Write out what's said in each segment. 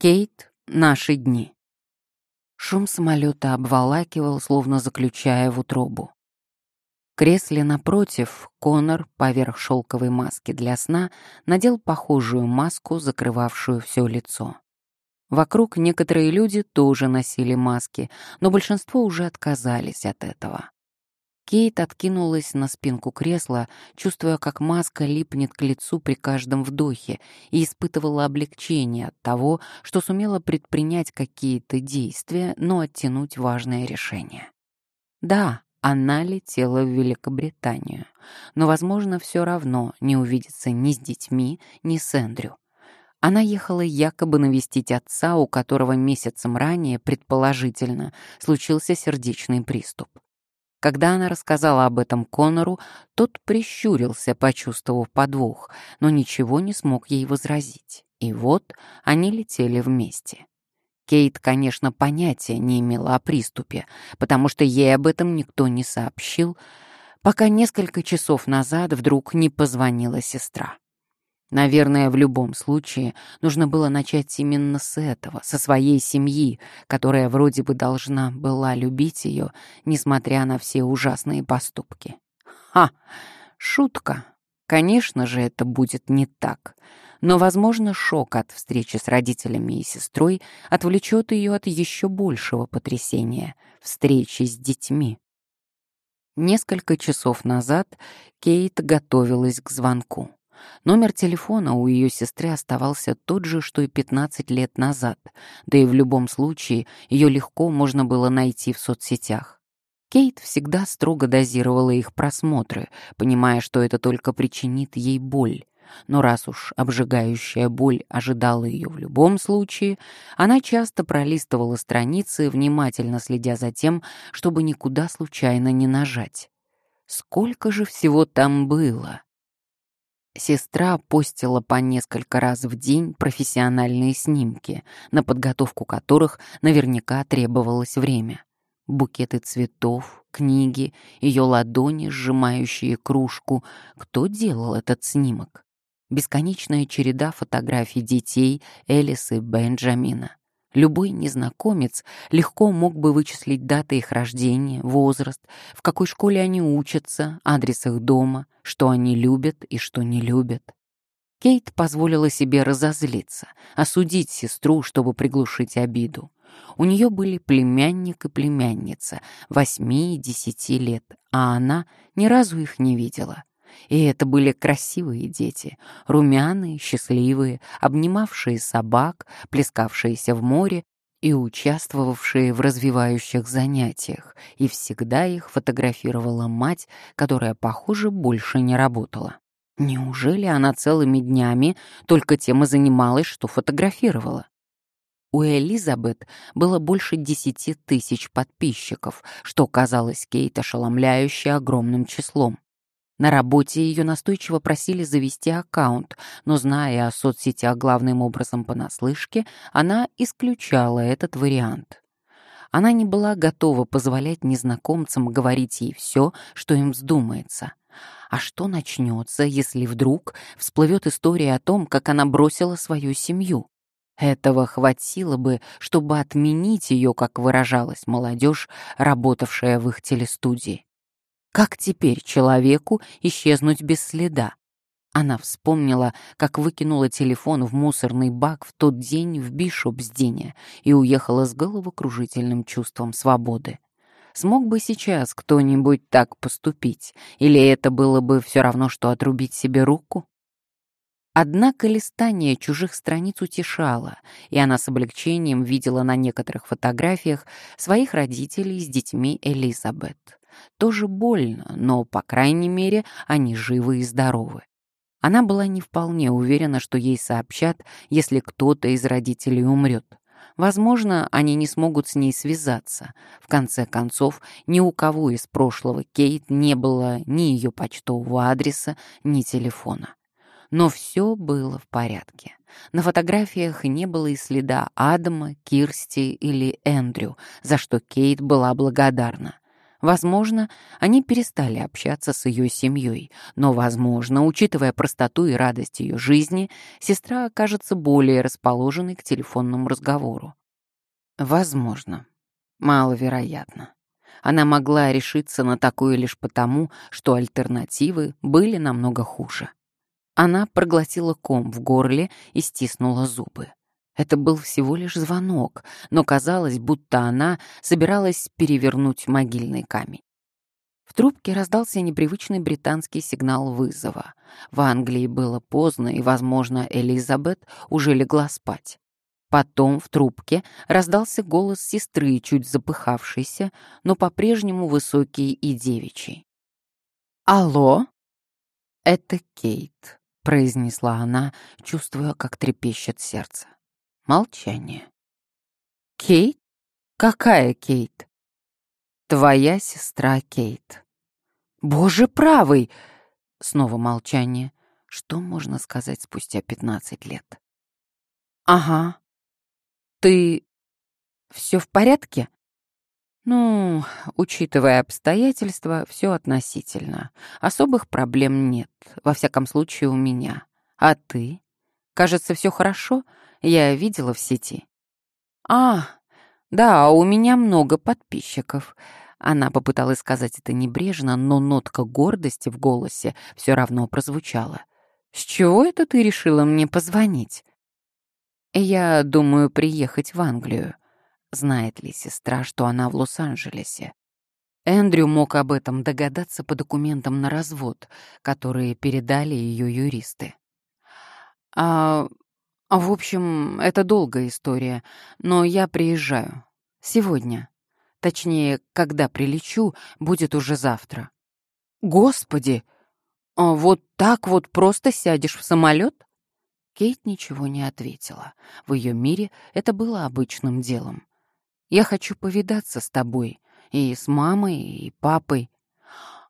Кейт, наши дни. Шум самолета обволакивал, словно заключая в утробу. В кресле напротив Конор поверх шелковой маски для сна надел похожую маску, закрывавшую все лицо. Вокруг некоторые люди тоже носили маски, но большинство уже отказались от этого. Кейт откинулась на спинку кресла, чувствуя, как маска липнет к лицу при каждом вдохе, и испытывала облегчение от того, что сумела предпринять какие-то действия, но оттянуть важное решение. Да, она летела в Великобританию, но, возможно, все равно не увидится ни с детьми, ни с Эндрю. Она ехала якобы навестить отца, у которого месяцем ранее, предположительно, случился сердечный приступ. Когда она рассказала об этом Конору, тот прищурился, почувствовав подвох, но ничего не смог ей возразить. И вот они летели вместе. Кейт, конечно, понятия не имела о приступе, потому что ей об этом никто не сообщил, пока несколько часов назад вдруг не позвонила сестра. Наверное, в любом случае нужно было начать именно с этого, со своей семьи, которая вроде бы должна была любить ее, несмотря на все ужасные поступки. Ха! Шутка. Конечно же, это будет не так. Но, возможно, шок от встречи с родителями и сестрой отвлечет ее от еще большего потрясения — встречи с детьми. Несколько часов назад Кейт готовилась к звонку. Номер телефона у ее сестры оставался тот же, что и 15 лет назад, да и в любом случае ее легко можно было найти в соцсетях. Кейт всегда строго дозировала их просмотры, понимая, что это только причинит ей боль. Но раз уж обжигающая боль ожидала ее в любом случае, она часто пролистывала страницы, внимательно следя за тем, чтобы никуда случайно не нажать. Сколько же всего там было? Сестра постила по несколько раз в день профессиональные снимки, на подготовку которых наверняка требовалось время. Букеты цветов, книги, ее ладони, сжимающие кружку. Кто делал этот снимок? Бесконечная череда фотографий детей Элис и Бенджамина. Любой незнакомец легко мог бы вычислить даты их рождения, возраст, в какой школе они учатся, адрес их дома, что они любят и что не любят. Кейт позволила себе разозлиться, осудить сестру, чтобы приглушить обиду. У нее были племянник и племянница, восьми и десяти лет, а она ни разу их не видела. И это были красивые дети, румяные, счастливые, обнимавшие собак, плескавшиеся в море и участвовавшие в развивающих занятиях, и всегда их фотографировала мать, которая, похоже, больше не работала. Неужели она целыми днями только тем и занималась, что фотографировала? У Элизабет было больше десяти тысяч подписчиков, что казалось Кейт ошеломляюще огромным числом. На работе ее настойчиво просили завести аккаунт, но, зная о соцсетях главным образом понаслышке, она исключала этот вариант. Она не была готова позволять незнакомцам говорить ей все, что им вздумается. А что начнется, если вдруг всплывет история о том, как она бросила свою семью? Этого хватило бы, чтобы отменить ее, как выражалась молодежь, работавшая в их телестудии. Как теперь человеку исчезнуть без следа? Она вспомнила, как выкинула телефон в мусорный бак в тот день в Бишопсдене и уехала с головокружительным чувством свободы. Смог бы сейчас кто-нибудь так поступить, или это было бы все равно, что отрубить себе руку? Однако листание чужих страниц утешало, и она с облегчением видела на некоторых фотографиях своих родителей с детьми Элизабет. Тоже больно, но, по крайней мере, они живы и здоровы. Она была не вполне уверена, что ей сообщат, если кто-то из родителей умрет. Возможно, они не смогут с ней связаться. В конце концов, ни у кого из прошлого Кейт не было ни ее почтового адреса, ни телефона. Но все было в порядке. На фотографиях не было и следа Адама, Кирсти или Эндрю, за что Кейт была благодарна. Возможно, они перестали общаться с ее семьей, но, возможно, учитывая простоту и радость ее жизни, сестра окажется более расположенной к телефонному разговору. Возможно. Маловероятно. Она могла решиться на такое лишь потому, что альтернативы были намного хуже. Она проглотила ком в горле и стиснула зубы. Это был всего лишь звонок, но казалось, будто она собиралась перевернуть могильный камень. В трубке раздался непривычный британский сигнал вызова. В Англии было поздно, и, возможно, Элизабет уже легла спать. Потом в трубке раздался голос сестры, чуть запыхавшийся, но по-прежнему высокий и девичий. «Алло?» «Это Кейт», — произнесла она, чувствуя, как трепещет сердце. Молчание. «Кейт? Какая Кейт?» «Твоя сестра Кейт». «Боже правый!» Снова молчание. Что можно сказать спустя пятнадцать лет? «Ага. Ты... все в порядке?» «Ну, учитывая обстоятельства, все относительно. Особых проблем нет, во всяком случае у меня. А ты? Кажется, все хорошо?» Я видела в сети. А, да, у меня много подписчиков. Она попыталась сказать это небрежно, но нотка гордости в голосе все равно прозвучала. «С чего это ты решила мне позвонить?» «Я думаю приехать в Англию. Знает ли сестра, что она в Лос-Анджелесе?» Эндрю мог об этом догадаться по документам на развод, которые передали ее юристы. «А в общем, это долгая история, но я приезжаю. Сегодня. Точнее, когда прилечу, будет уже завтра. Господи! А вот так вот просто сядешь в самолет? Кейт ничего не ответила. В ее мире это было обычным делом. Я хочу повидаться с тобой. И с мамой, и папой.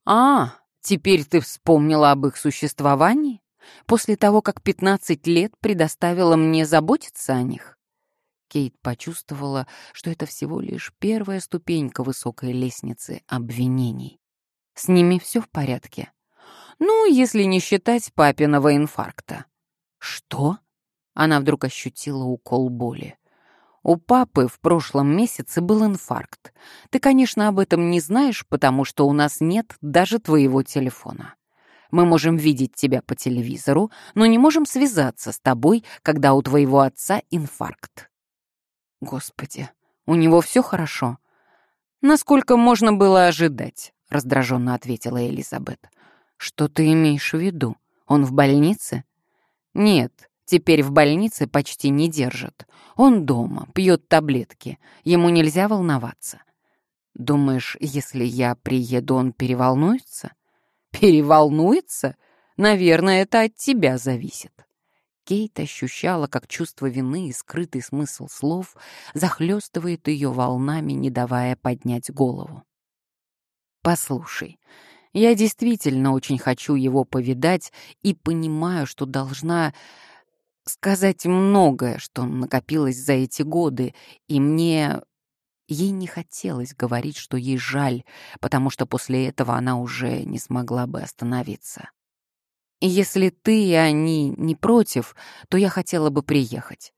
А, теперь ты вспомнила об их существовании? После того, как 15 лет предоставила мне заботиться о них? Кейт почувствовала, что это всего лишь первая ступенька высокой лестницы обвинений. С ними все в порядке. Ну, если не считать папиного инфаркта. Что? Она вдруг ощутила укол боли. У папы в прошлом месяце был инфаркт. Ты, конечно, об этом не знаешь, потому что у нас нет даже твоего телефона. Мы можем видеть тебя по телевизору, но не можем связаться с тобой, когда у твоего отца инфаркт. Господи, у него все хорошо. Насколько можно было ожидать, раздраженно ответила Элизабет. Что ты имеешь в виду? Он в больнице? Нет, теперь в больнице почти не держат. Он дома, пьет таблетки. Ему нельзя волноваться. Думаешь, если я приеду, он переволнуется? Переволнуется? Наверное, это от тебя зависит. Кейт ощущала, как чувство вины и скрытый смысл слов захлестывает ее волнами, не давая поднять голову. «Послушай, я действительно очень хочу его повидать и понимаю, что должна сказать многое, что накопилось за эти годы, и мне Ей не хотелось говорить, что ей жаль, потому что после этого она уже не смогла бы остановиться. Если ты и они не против, то я хотела бы приехать.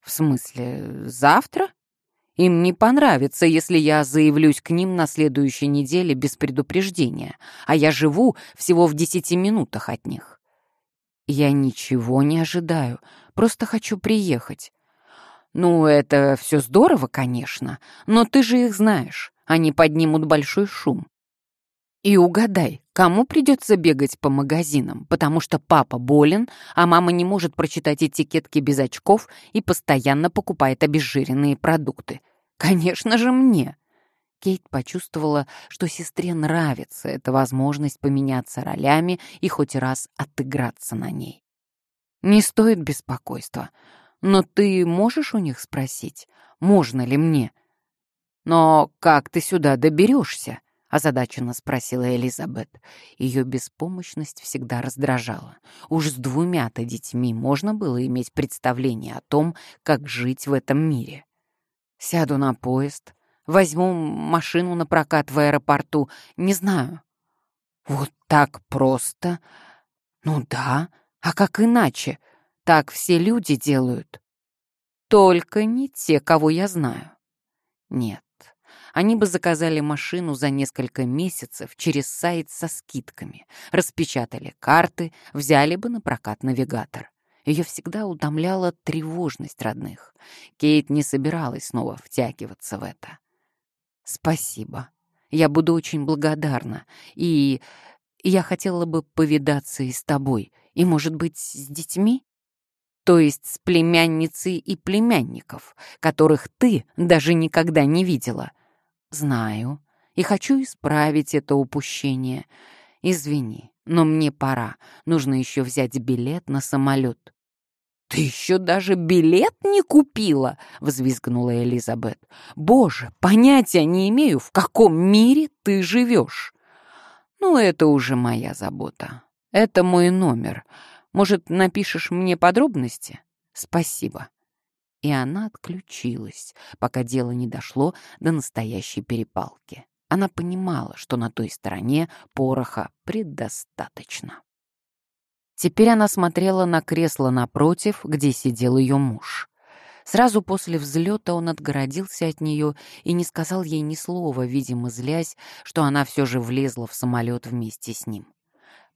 В смысле, завтра? Им не понравится, если я заявлюсь к ним на следующей неделе без предупреждения, а я живу всего в десяти минутах от них. Я ничего не ожидаю, просто хочу приехать. «Ну, это все здорово, конечно, но ты же их знаешь, они поднимут большой шум». И угадай, кому придется бегать по магазинам, потому что папа болен, а мама не может прочитать этикетки без очков и постоянно покупает обезжиренные продукты. Конечно же, мне. Кейт почувствовала, что сестре нравится эта возможность поменяться ролями и хоть раз отыграться на ней. Не стоит беспокойства. Но ты можешь у них спросить, можно ли мне? Но как ты сюда доберешься? озадаченно спросила Элизабет. Ее беспомощность всегда раздражала. Уж с двумя-то детьми можно было иметь представление о том, как жить в этом мире. Сяду на поезд. Возьму машину на прокат в аэропорту. Не знаю». «Вот так просто?» «Ну да, а как иначе? Так все люди делают». «Только не те, кого я знаю». «Нет, они бы заказали машину за несколько месяцев через сайт со скидками, распечатали карты, взяли бы на прокат навигатор. Ее всегда утомляла тревожность родных. Кейт не собиралась снова втягиваться в это. «Спасибо. Я буду очень благодарна. И я хотела бы повидаться и с тобой, и, может быть, с детьми?» То есть с племянницей и племянников, которых ты даже никогда не видела. Знаю, и хочу исправить это упущение. Извини, но мне пора. Нужно еще взять билет на самолет. «Ты еще даже билет не купила!» — взвизгнула Элизабет. «Боже, понятия не имею, в каком мире ты живешь!» «Ну, это уже моя забота. Это мой номер. Может, напишешь мне подробности?» «Спасибо» и она отключилась, пока дело не дошло до настоящей перепалки. Она понимала, что на той стороне пороха предостаточно. Теперь она смотрела на кресло напротив, где сидел ее муж. Сразу после взлета он отгородился от нее и не сказал ей ни слова, видимо, злясь, что она все же влезла в самолет вместе с ним.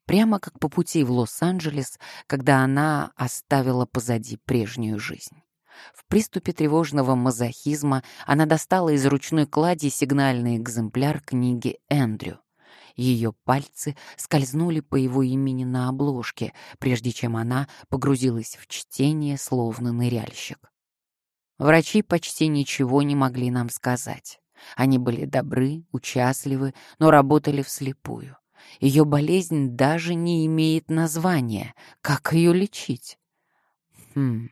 Прямо как по пути в Лос-Анджелес, когда она оставила позади прежнюю жизнь. В приступе тревожного мазохизма она достала из ручной клади сигнальный экземпляр книги Эндрю. Ее пальцы скользнули по его имени на обложке, прежде чем она погрузилась в чтение, словно ныряльщик. Врачи почти ничего не могли нам сказать. Они были добры, участливы, но работали вслепую. Ее болезнь даже не имеет названия. Как ее лечить? Хм,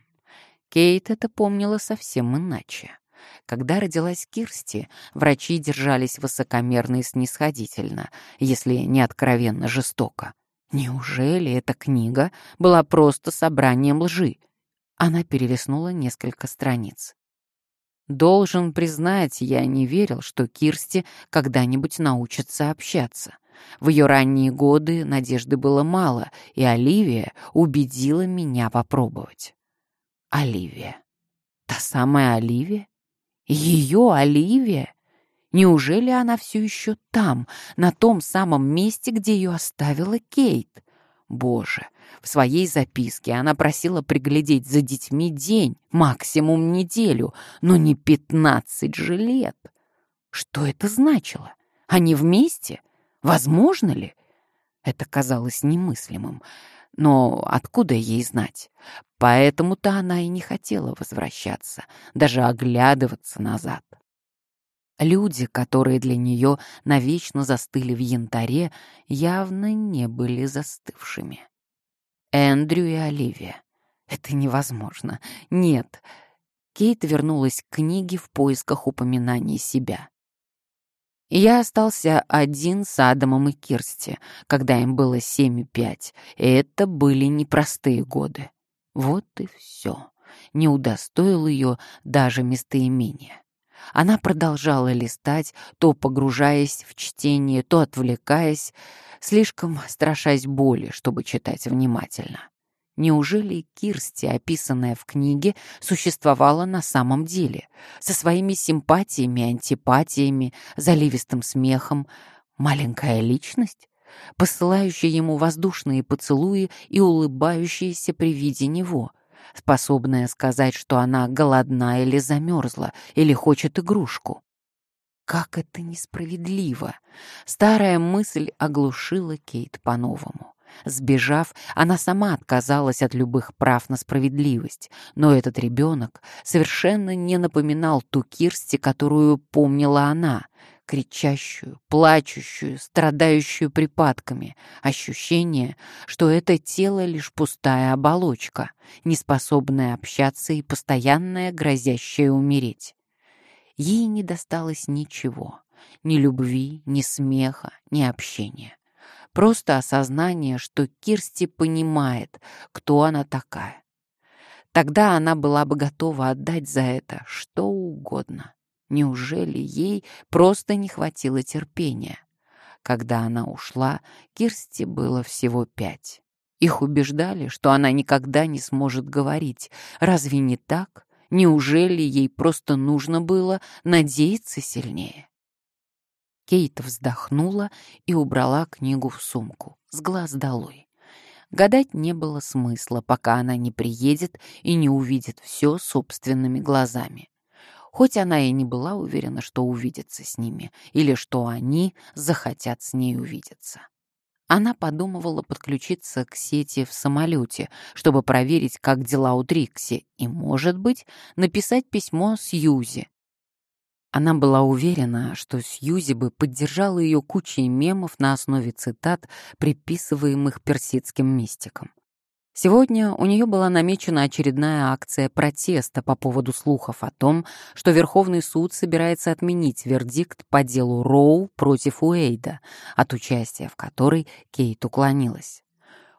Кейт это помнила совсем иначе. Когда родилась Кирсти, врачи держались высокомерно и снисходительно, если не откровенно жестоко. Неужели эта книга была просто собранием лжи? Она перелистнула несколько страниц. Должен признать, я не верил, что Кирсти когда-нибудь научится общаться. В ее ранние годы надежды было мало, и Оливия убедила меня попробовать. Оливия. Та самая Оливия? Ее Оливия? Неужели она все еще там, на том самом месте, где ее оставила Кейт? Боже, в своей записке она просила приглядеть за детьми день, максимум неделю, но не пятнадцать же лет. Что это значило? Они вместе? Возможно ли? Это казалось немыслимым. Но откуда ей знать? Поэтому-то она и не хотела возвращаться, даже оглядываться назад. Люди, которые для нее навечно застыли в янтаре, явно не были застывшими. Эндрю и Оливия. Это невозможно. Нет. Кейт вернулась к книге в поисках упоминаний себя. Я остался один с Адамом и Кирсти, когда им было семь и пять, и это были непростые годы. Вот и все. Не удостоил ее даже местоимения. Она продолжала листать, то погружаясь в чтение, то отвлекаясь, слишком страшась боли, чтобы читать внимательно. Неужели Кирсти, описанная в книге, существовала на самом деле, со своими симпатиями, антипатиями, заливистым смехом? Маленькая личность, посылающая ему воздушные поцелуи и улыбающаяся при виде него, способная сказать, что она голодна или замерзла, или хочет игрушку? Как это несправедливо! Старая мысль оглушила Кейт по-новому. Сбежав, она сама отказалась от любых прав на справедливость, но этот ребенок совершенно не напоминал ту Кирсти, которую помнила она, кричащую, плачущую, страдающую припадками, ощущение, что это тело лишь пустая оболочка, неспособная общаться и постоянная, грозящая умереть. Ей не досталось ничего, ни любви, ни смеха, ни общения. Просто осознание, что Кирсти понимает, кто она такая. Тогда она была бы готова отдать за это что угодно. Неужели ей просто не хватило терпения? Когда она ушла, Кирсти было всего пять. Их убеждали, что она никогда не сможет говорить. Разве не так? Неужели ей просто нужно было надеяться сильнее? Кейт вздохнула и убрала книгу в сумку, с глаз долой. Гадать не было смысла, пока она не приедет и не увидит все собственными глазами хоть она и не была уверена, что увидится с ними, или что они захотят с ней увидеться. Она подумывала подключиться к сети в самолете, чтобы проверить, как дела у Трикси, и, может быть, написать письмо Сьюзи. Она была уверена, что Сьюзи бы поддержала ее кучей мемов на основе цитат, приписываемых персидским мистикам. Сегодня у нее была намечена очередная акция протеста по поводу слухов о том, что Верховный суд собирается отменить вердикт по делу Роу против Уэйда, от участия в которой Кейт уклонилась.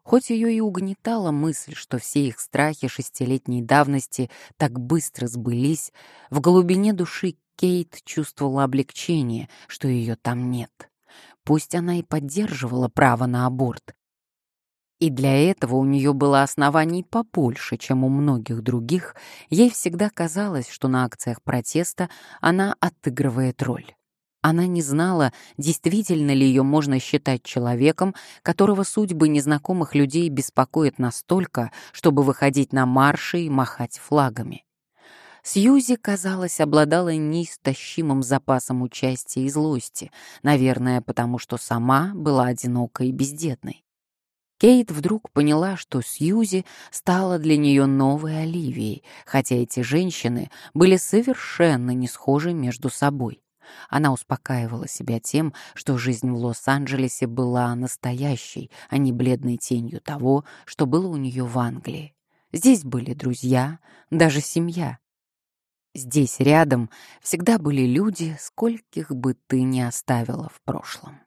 Хоть ее и угнетала мысль, что все их страхи шестилетней давности так быстро сбылись, в глубине души Кейт чувствовала облегчение, что ее там нет. Пусть она и поддерживала право на аборт, и для этого у нее было оснований побольше, чем у многих других, ей всегда казалось, что на акциях протеста она отыгрывает роль. Она не знала, действительно ли ее можно считать человеком, которого судьбы незнакомых людей беспокоят настолько, чтобы выходить на марши и махать флагами. Сьюзи, казалось, обладала неистощимым запасом участия и злости, наверное, потому что сама была одинокой и бездетной. Кейт вдруг поняла, что Сьюзи стала для нее новой Оливией, хотя эти женщины были совершенно не схожи между собой. Она успокаивала себя тем, что жизнь в Лос-Анджелесе была настоящей, а не бледной тенью того, что было у нее в Англии. Здесь были друзья, даже семья. Здесь рядом всегда были люди, скольких бы ты ни оставила в прошлом.